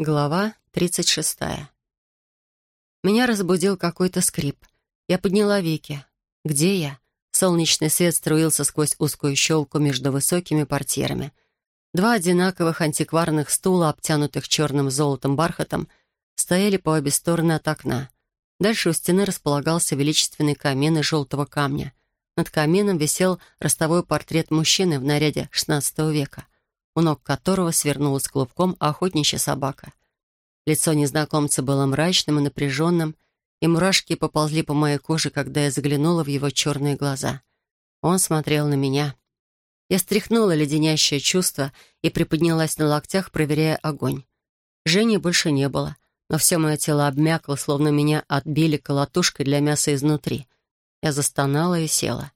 Глава 36. Меня разбудил какой-то скрип. Я подняла веки. Где я? Солнечный свет струился сквозь узкую щелку между высокими портьерами. Два одинаковых антикварных стула, обтянутых черным золотом бархатом, стояли по обе стороны от окна. Дальше у стены располагался величественный камин из желтого камня. Над камином висел ростовой портрет мужчины в наряде XVI века — у ног которого свернулась клубком охотничья собака. Лицо незнакомца было мрачным и напряженным, и мурашки поползли по моей коже, когда я заглянула в его черные глаза. Он смотрел на меня. Я стряхнула леденящее чувство и приподнялась на локтях, проверяя огонь. Жени больше не было, но все мое тело обмякло, словно меня отбили колотушкой для мяса изнутри. Я застонала и села.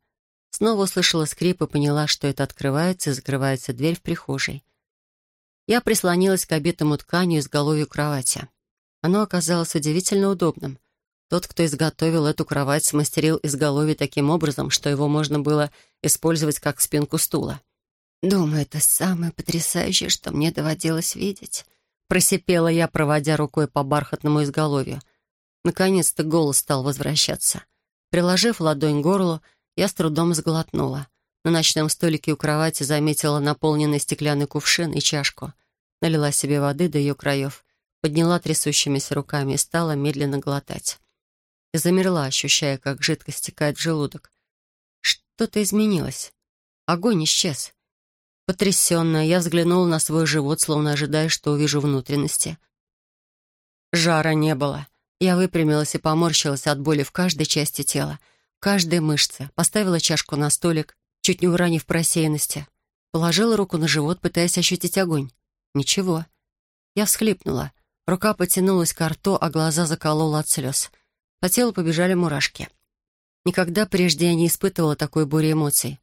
Снова услышала скрип и поняла, что это открывается и закрывается дверь в прихожей. Я прислонилась к обитому тканью изголовью кровати. Оно оказалось удивительно удобным. Тот, кто изготовил эту кровать, смастерил изголовье таким образом, что его можно было использовать как спинку стула. «Думаю, это самое потрясающее, что мне доводилось видеть», — просипела я, проводя рукой по бархатному изголовью. Наконец-то голос стал возвращаться. Приложив ладонь к горлу, я с трудом сглотнула. На ночном столике у кровати заметила наполненный стеклянный кувшин и чашку. Налила себе воды до ее краев, подняла трясущимися руками и стала медленно глотать. И замерла, ощущая, как жидкость стекает в желудок. Что-то изменилось. Огонь исчез. Потрясенная, я взглянула на свой живот, словно ожидая, что увижу внутренности. Жара не было. Я выпрямилась и поморщилась от боли в каждой части тела — каждой мышце, поставила чашку на столик, чуть не уронив по рассеянности. Положила руку на живот, пытаясь ощутить огонь. Ничего. Я всхлипнула. Рука потянулась к рту, а глаза заколола от слез. По телу побежали мурашки. Никогда прежде я не испытывала такой бури эмоций.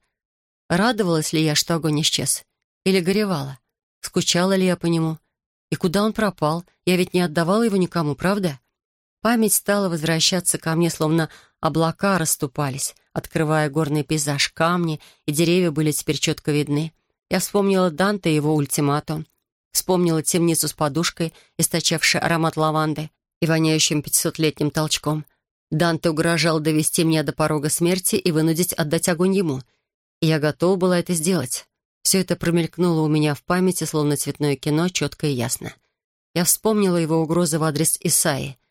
Радовалась ли я, что огонь исчез? Или горевала? Скучала ли я по нему? И куда он пропал? Я ведь не отдавала его никому, правда? Память стала возвращаться ко мне, словно облака расступались, открывая горный пейзаж, камни и деревья были теперь четко видны. Я вспомнила Данте и его ультиматум, вспомнила темницу с подушкой, источавшей аромат лаванды и воняющим пятисотлетним толчком. Данте угрожал довести меня до порога смерти и вынудить отдать огонь ему. И я готова была это сделать. Все это промелькнуло у меня в памяти, словно цветное кино, четко и ясно. Я вспомнила его угрозы в адрес Исаи —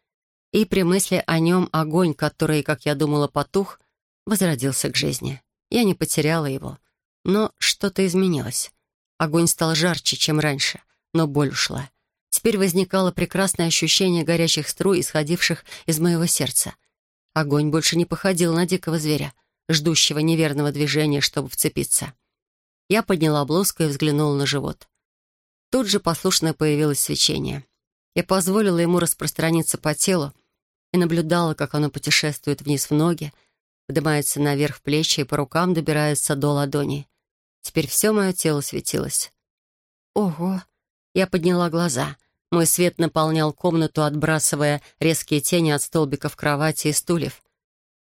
и при мысли о нем огонь, который, как я думала, потух, возродился к жизни. Я не потеряла его, но что-то изменилось. Огонь стал жарче, чем раньше, но боль ушла. Теперь возникало прекрасное ощущение горячих струй, исходивших из моего сердца. Огонь больше не походил на дикого зверя, ждущего неверного движения, чтобы вцепиться. Я подняла блузку и взглянула на живот. Тут же послушно появилось свечение. Я позволила ему распространиться по телу и наблюдала, как оно путешествует вниз в ноги, поднимается наверх плечи и по рукам добирается до ладони. Теперь все мое тело светилось. Ого! Я подняла глаза. Мой свет наполнял комнату, отбрасывая резкие тени от столбиков кровати и стульев.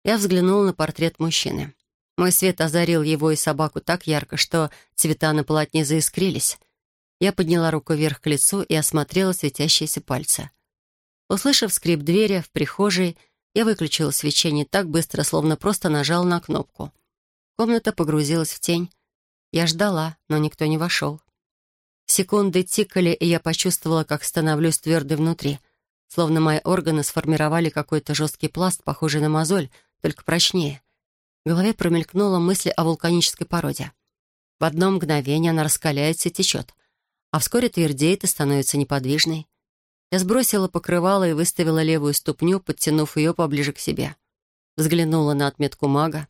Я взглянула на портрет мужчины. Мой свет озарил его и собаку так ярко, что цвета на полотне заискрились. Я подняла руку вверх к лицу и осмотрела светящиеся пальцы. Услышав скрип двери в прихожей, я выключила свечение так быстро, словно просто нажала на кнопку. Комната погрузилась в тень. Я ждала, но никто не вошел. Секунды тикали, и я почувствовала, как становлюсь твердой внутри, словно мои органы сформировали какой-то жесткий пласт, похожий на мозоль, только прочнее. В голове промелькнула мысль о вулканической породе. В одно мгновение она раскаляется и течет — а вскоре твердеет и становится неподвижной. Я сбросила покрывало и выставила левую ступню, подтянув ее поближе к себе. Взглянула на отметку мага.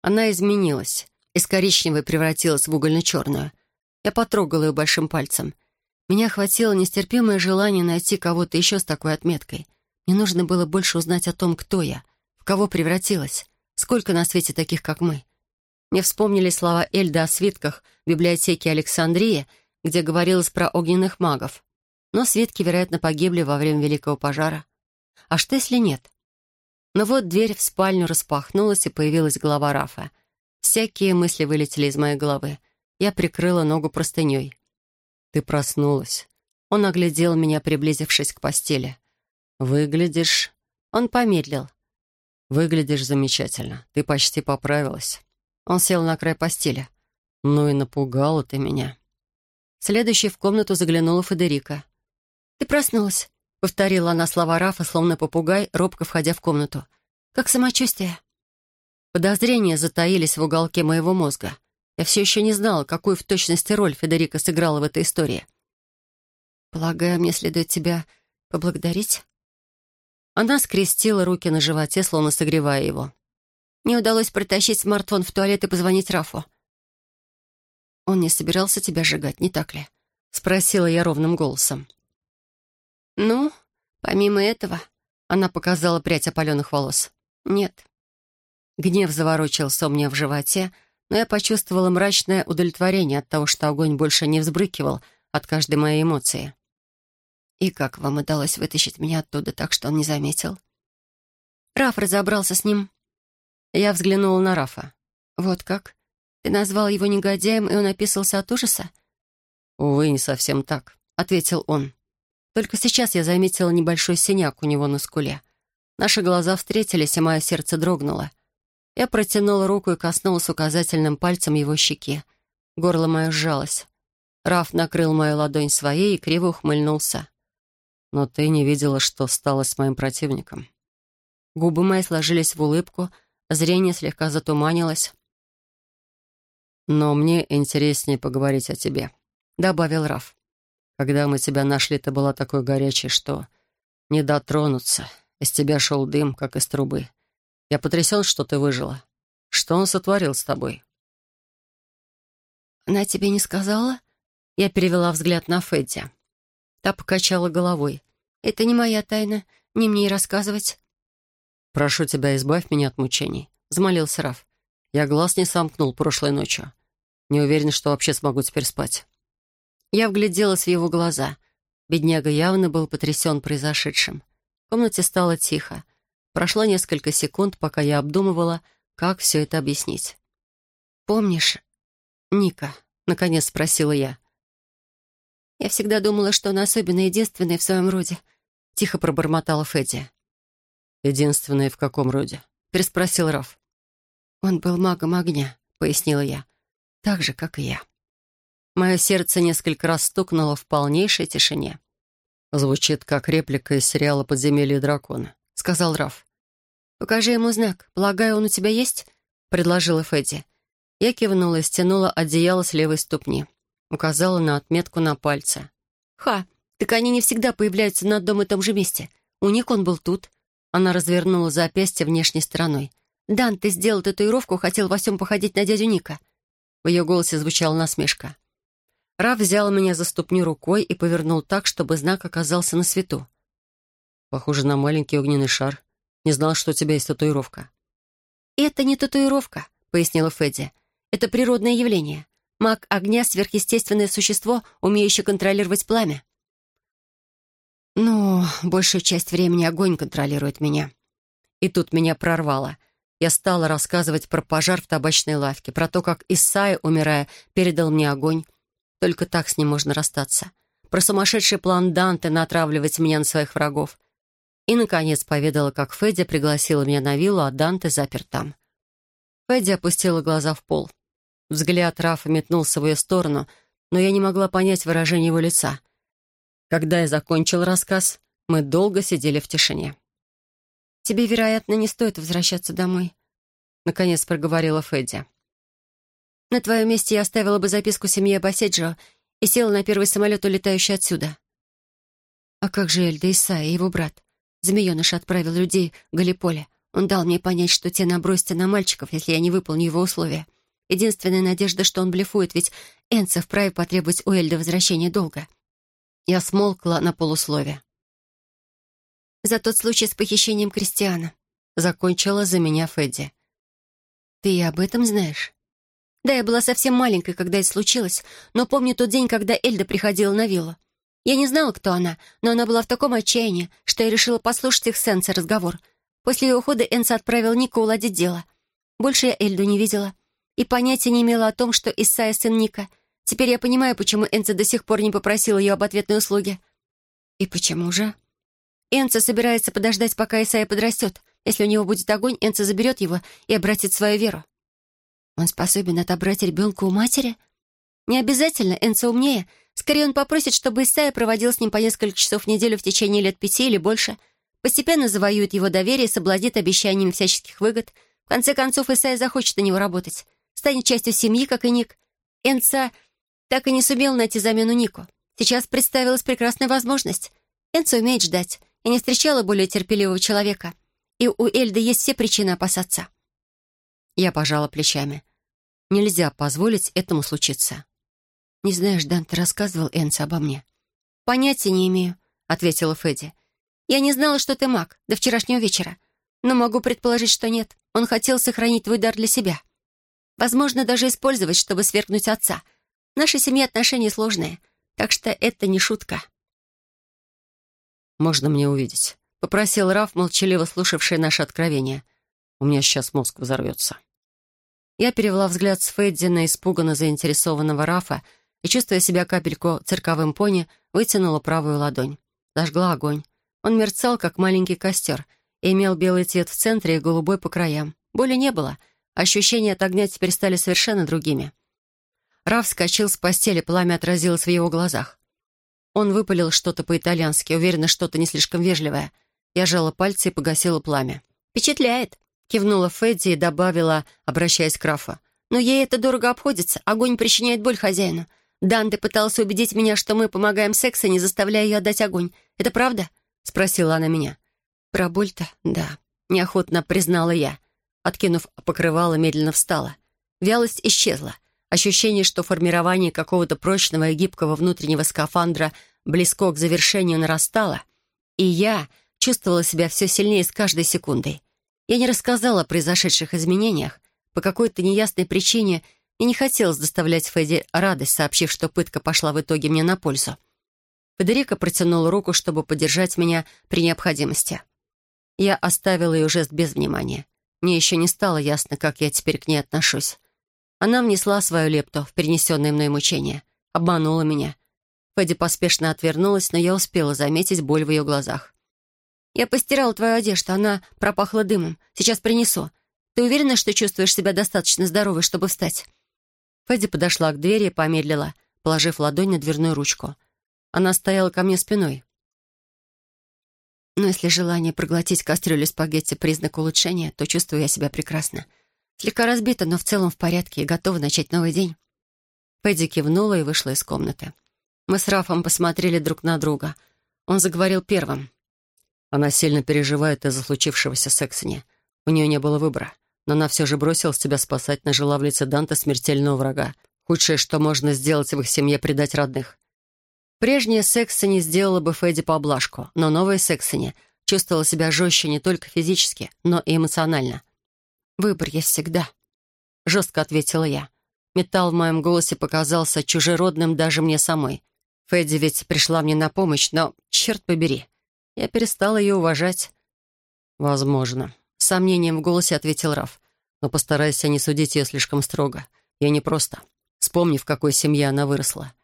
Она изменилась. Из коричневой превратилась в угольно-черную. Я потрогала ее большим пальцем. Меня охватило нестерпимое желание найти кого-то еще с такой отметкой. Мне нужно было больше узнать о том, кто я, в кого превратилась, сколько на свете таких, как мы. Мне вспомнили слова Эльда о свитках в библиотеке Александрии — где говорилось про огненных магов. Но свитки, вероятно, погибли во время Великого пожара. А что, если нет? Но вот дверь в спальню распахнулась, и появилась голова Рафа. Всякие мысли вылетели из моей головы. Я прикрыла ногу простыней. «Ты проснулась». Он оглядел меня, приблизившись к постели. «Выглядишь...» Он помедлил. «Выглядишь замечательно. Ты почти поправилась». Он сел на край постели. «Ну и напугала ты меня». Следующей в комнату заглянула Федерика. «Ты проснулась», — повторила она слова Рафа, словно попугай, робко входя в комнату. «Как самочувствие?» Подозрения затаились в уголке моего мозга. Я все еще не знала, какую в точности роль Федерика сыграла в этой истории. «Полагаю, мне следует тебя поблагодарить?» Она скрестила руки на животе, словно согревая его. «Не удалось протащить смартфон в туалет и позвонить Рафу. Он не собирался тебя сжигать, не так ли?» — спросила я ровным голосом. «Ну, помимо этого...» — она показала прядь опаленных волос. «Нет». Гнев заворочился у меня в животе, но я почувствовала мрачное удовлетворение от того, что огонь больше не взбрыкивал от каждой моей эмоции. «И как вам удалось вытащить меня оттуда так, что он не заметил?» «Раф разобрался с ним». Я взглянула на Рафа. «Вот как? Ты назвал его негодяем, и он описался от ужаса?» «Увы, не совсем так», — ответил он. Только сейчас я заметила небольшой синяк у него на скуле. Наши глаза встретились, и мое сердце дрогнуло. Я протянула руку и коснулась указательным пальцем его щеки. Горло мое сжалось. Раф накрыл мою ладонь своей и криво ухмыльнулся. «Но ты не видела, что стало с моим противником». Губы мои сложились в улыбку, зрение слегка затуманилось. «Но мне интереснее поговорить о тебе», — добавил Раф. «Когда мы тебя нашли, ты была такой горячей, что не дотронуться. Из тебя шел дым, как из трубы. Я потрясен, что ты выжила. Что он сотворил с тобой?» «Она тебе не сказала?» Я перевела взгляд на Федди. Та покачала головой. «Это не моя тайна, не мне и рассказывать». «Прошу тебя, избавь меня от мучений», — взмолился Раф. «Я глаз не сомкнул прошлой ночью. Не уверен, что вообще смогу теперь спать. Я вгляделась в его глаза. Бедняга явно был потрясен произошедшим. В комнате стало тихо. Прошло несколько секунд, пока я обдумывала, как все это объяснить. «Помнишь, Ника?» — наконец спросила я. «Я всегда думала, что она особенно единственная в своем роде», — тихо пробормотала Федди. «Единственная в каком роде?» — переспросил Раф. «Он был магом огня», — пояснила я так же, как и я. Мое сердце несколько раз стукнуло в полнейшей тишине. «Звучит, как реплика из сериала «Подземелье дракона», — сказал Раф. «Покажи ему знак. Полагаю, он у тебя есть?» — предложила Федди. Я кивнула и стянула одеяло с левой ступни. Указала на отметку на пальце. «Ха! Так они не всегда появляются на одном и том же месте. У них он был тут». Она развернула запястье внешней стороной. «Дан, ты сделал татуировку, хотел во всем походить на дядю Ника. В ее голосе звучала насмешка. Раф взял меня за ступню рукой и повернул так, чтобы знак оказался на свету. «Похоже на маленький огненный шар. Не знал, что у тебя есть татуировка». «Это не татуировка», — пояснила Федди. «Это природное явление. Маг огня — сверхъестественное существо, умеющее контролировать пламя». «Ну, большую часть времени огонь контролирует меня». И тут меня прорвало — я стала рассказывать про пожар в табачной лавке, про то, как Исайя, умирая, передал мне огонь. Только так с ним можно расстаться. Про сумасшедший план Данте натравливать меня на своих врагов. И, наконец, поведала, как Федя пригласила меня на виллу, а Данте запер там. Федя опустила глаза в пол. Взгляд Рафа метнулся в ее сторону, но я не могла понять выражение его лица. Когда я закончил рассказ, мы долго сидели в тишине. «Тебе, вероятно, не стоит возвращаться домой», — наконец проговорила Федди. «На твоем месте я оставила бы записку семье Баседжио и села на первый самолет, улетающий отсюда». «А как же Эльда Исаия, его брат? Змееныш отправил людей в Галиполе. Он дал мне понять, что те набросятся на мальчиков, если я не выполню его условия. Единственная надежда, что он блефует, ведь Энца вправе потребовать у Эльды возвращения долга». Я смолкла на полуслове за тот случай с похищением Кристиана», — закончила за меня Федди. «Ты и об этом знаешь?» «Да, я была совсем маленькой, когда это случилось, но помню тот день, когда Эльда приходила на виллу. Я не знала, кто она, но она была в таком отчаянии, что я решила послушать их с Энса разговор. После его ухода Энса отправил Ника уладить дело. Больше я Эльду не видела. И понятия не имела о том, что Исайя сын Ника. Теперь я понимаю, почему Энса до сих пор не попросил ее об ответной услуге. «И почему же?» «Энца собирается подождать, пока Исайя подрастет. Если у него будет огонь, Энца заберет его и обратит свою веру». «Он способен отобрать ребенка у матери?» «Не обязательно, Энца умнее. Скорее он попросит, чтобы Исайя проводил с ним по несколько часов в неделю в течение лет пяти или больше. Постепенно завоюет его доверие соблазнит обещаниями всяческих выгод. В конце концов, Исайя захочет на него работать. Станет частью семьи, как и Ник. Энца так и не сумел найти замену Нику. Сейчас представилась прекрасная возможность. Энца умеет ждать. Я не встречала более терпеливого человека. И у Эльды есть все причины опасаться. Я пожала плечами. Нельзя позволить этому случиться. «Не знаешь, Дан, рассказывал Энце обо мне?» «Понятия не имею», — ответила Федди. «Я не знала, что ты маг до вчерашнего вечера, но могу предположить, что нет. Он хотел сохранить твой дар для себя. Возможно, даже использовать, чтобы свергнуть отца. В нашей семье отношения сложные, так что это не шутка». «Можно мне увидеть?» — попросил Раф, молчаливо слушавший наше откровение. «У меня сейчас мозг взорвется». Я перевела взгляд с Федди на испуганно заинтересованного Рафа и, чувствуя себя капельку цирковым пони, вытянула правую ладонь. Зажгла огонь. Он мерцал, как маленький костер, и имел белый цвет в центре и голубой по краям. Боли не было. Ощущения от огня теперь стали совершенно другими. Раф вскочил с постели, пламя отразилось в его глазах. Он выпалил что-то по-итальянски, уверенно, что-то не слишком вежливое. Я жала пальцы и погасила пламя. «Впечатляет!» — кивнула Федди и добавила, обращаясь к Рафу. «Но ей это дорого обходится. Огонь причиняет боль хозяину. Данте пытался убедить меня, что мы помогаем сексу, не заставляя ее отдать огонь. Это правда?» — спросила она меня. «Про боль-то, да», — неохотно признала я. Откинув покрывало, медленно встала. Вялость исчезла. Ощущение, что формирование какого-то прочного и гибкого внутреннего скафандра близко к завершению нарастало, и я чувствовала себя все сильнее с каждой секундой. Я не рассказала о произошедших изменениях. По какой-то неясной причине — и не хотелось доставлять Федди радость, сообщив, что пытка пошла в итоге мне на пользу. Федерика протянула руку, чтобы поддержать меня при необходимости. Я оставила ее жест без внимания. Мне еще не стало ясно, как я теперь к ней отношусь. Она внесла свою лепту в перенесенное мной мучение. Обманула меня. Федди поспешно отвернулась, но я успела заметить боль в ее глазах. «Я постирала твою одежду, она пропахла дымом. Сейчас принесу. Ты уверена, что чувствуешь себя достаточно здоровой, чтобы встать?» Федди подошла к двери и помедлила, положив ладонь на дверную ручку. Она стояла ко мне спиной. Но если желание проглотить кастрюлю спагетти — признак улучшения, то чувствую я себя прекрасно. Слегка разбита, но в целом в порядке и готова начать новый день. Федди кивнула и вышла из комнаты. Мы с Рафом посмотрели друг на друга. Он заговорил первым. Она сильно переживает из-за случившегося с Эксони. У нее не было выбора но она все же бросилась тебя спасать, нажила в лице Данта смертельного врага. Худшее, что можно сделать в их семье, предать родных. Прежняя Сексони сделала бы Фэдди поблажку, но новая Сексони чувствовала себя жестче не только физически, но и эмоционально. «Выбор есть всегда», — жестко ответила я. Металл в моем голосе показался чужеродным даже мне самой. Фэдди ведь пришла мне на помощь, но, черт побери, я перестала ее уважать. «Возможно», с сомнением в голосе ответил Раф. «Но постарайся не судить ее слишком строго. Я не просто. Вспомни, в какой семье она выросла».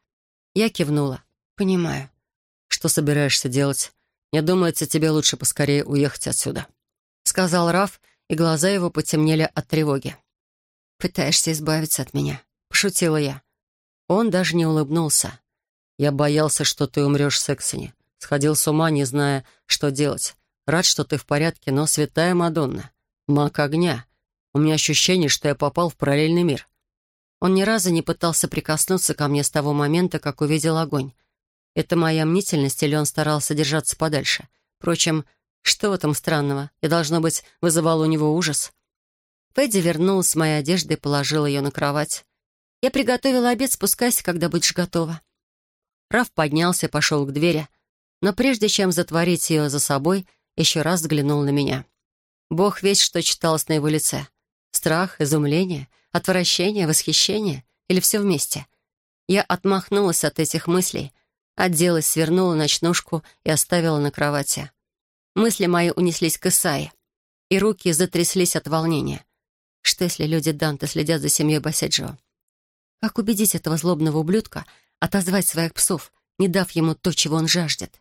Я кивнула. «Понимаю». «Что собираешься делать? Мне думается, тебе лучше поскорее уехать отсюда», — сказал Раф, и глаза его потемнели от тревоги. «Пытаешься избавиться от меня?» — пошутила я. Он даже не улыбнулся. «Я боялся, что ты умрешь в Сексоне. Сходил с ума, не зная, что делать. Рад, что ты в порядке, но святая Мадонна, маг огня. У меня ощущение, что я попал в параллельный мир. Он ни разу не пытался прикоснуться ко мне с того момента, как увидел огонь. Это моя мнительность или он старался держаться подальше? Впрочем, что в этом странного? Я, должно быть, вызывала у него ужас. Фэдди вернулась с моей одеждой и положила ее на кровать. «Я приготовила обед, спускайся, когда будешь готова». Раф поднялся и пошел к двери, но прежде чем затворить ее за собой, еще раз взглянул на меня. Бог весь, что читалось на его лице. Страх, изумление, отвращение, восхищение или все вместе. Я отмахнулась от этих мыслей, оделась, свернула ночнушку и оставила на кровати. Мысли мои унеслись к Исае, и руки затряслись от волнения. Что, если люди Данте следят за семьей Басяджио? Как убедить этого злобного ублюдка отозвать своих псов, не дав ему то, чего он жаждет?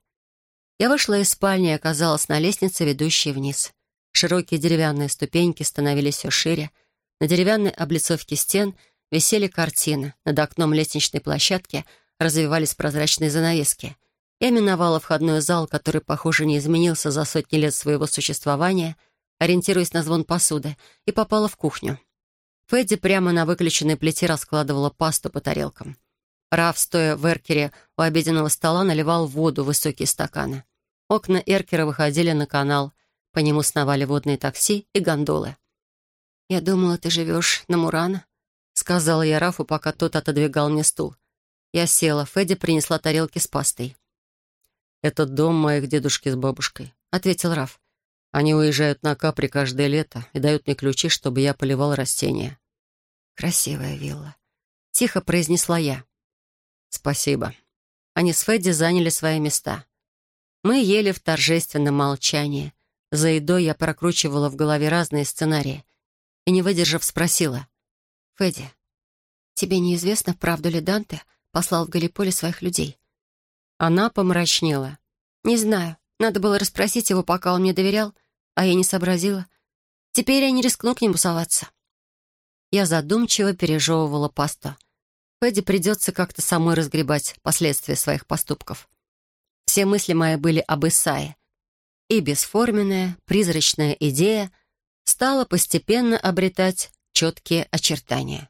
Я вышла из спальни и оказалась на лестнице, ведущей вниз. Широкие деревянные ступеньки становились все шире. На деревянной облицовке стен висели картины. Над окном лестничной площадки развивались прозрачные занавески. Я миновала входной зал, который, похоже, не изменился за сотни лет своего существования, ориентируясь на звон посуды, и попала в кухню. Фэдди прямо на выключенной плите раскладывала пасту по тарелкам. Раф, стоя в эркере у обеденного стола, наливал воду в высокие стаканы. Окна эркера выходили на канал. По нему сновали водные такси и гондолы. «Я думала, ты живешь на Мурана», — сказала я Рафу, пока тот отодвигал мне стул. Я села. Федя принесла тарелки с пастой. «Это дом моих дедушки с бабушкой», — ответил Раф. «Они уезжают на Капри каждое лето и дают мне ключи, чтобы я поливал растения». «Красивая вилла», — тихо произнесла я. «Спасибо». Они с Федди заняли свои места. Мы ели в торжественном молчании. За едой я прокручивала в голове разные сценарии и, не выдержав, спросила. «Федди, тебе неизвестно, правду ли Данте послал в Галиполе своих людей?» Она помрачнела. «Не знаю. Надо было расспросить его, пока он мне доверял, а я не сообразила. Теперь я не рискну к нему соваться». Я задумчиво пережевывала пасту. Федди придется как-то самой разгребать последствия своих поступков. Все мысли мои были об Исае. И бесформенная, призрачная идея стала постепенно обретать четкие очертания.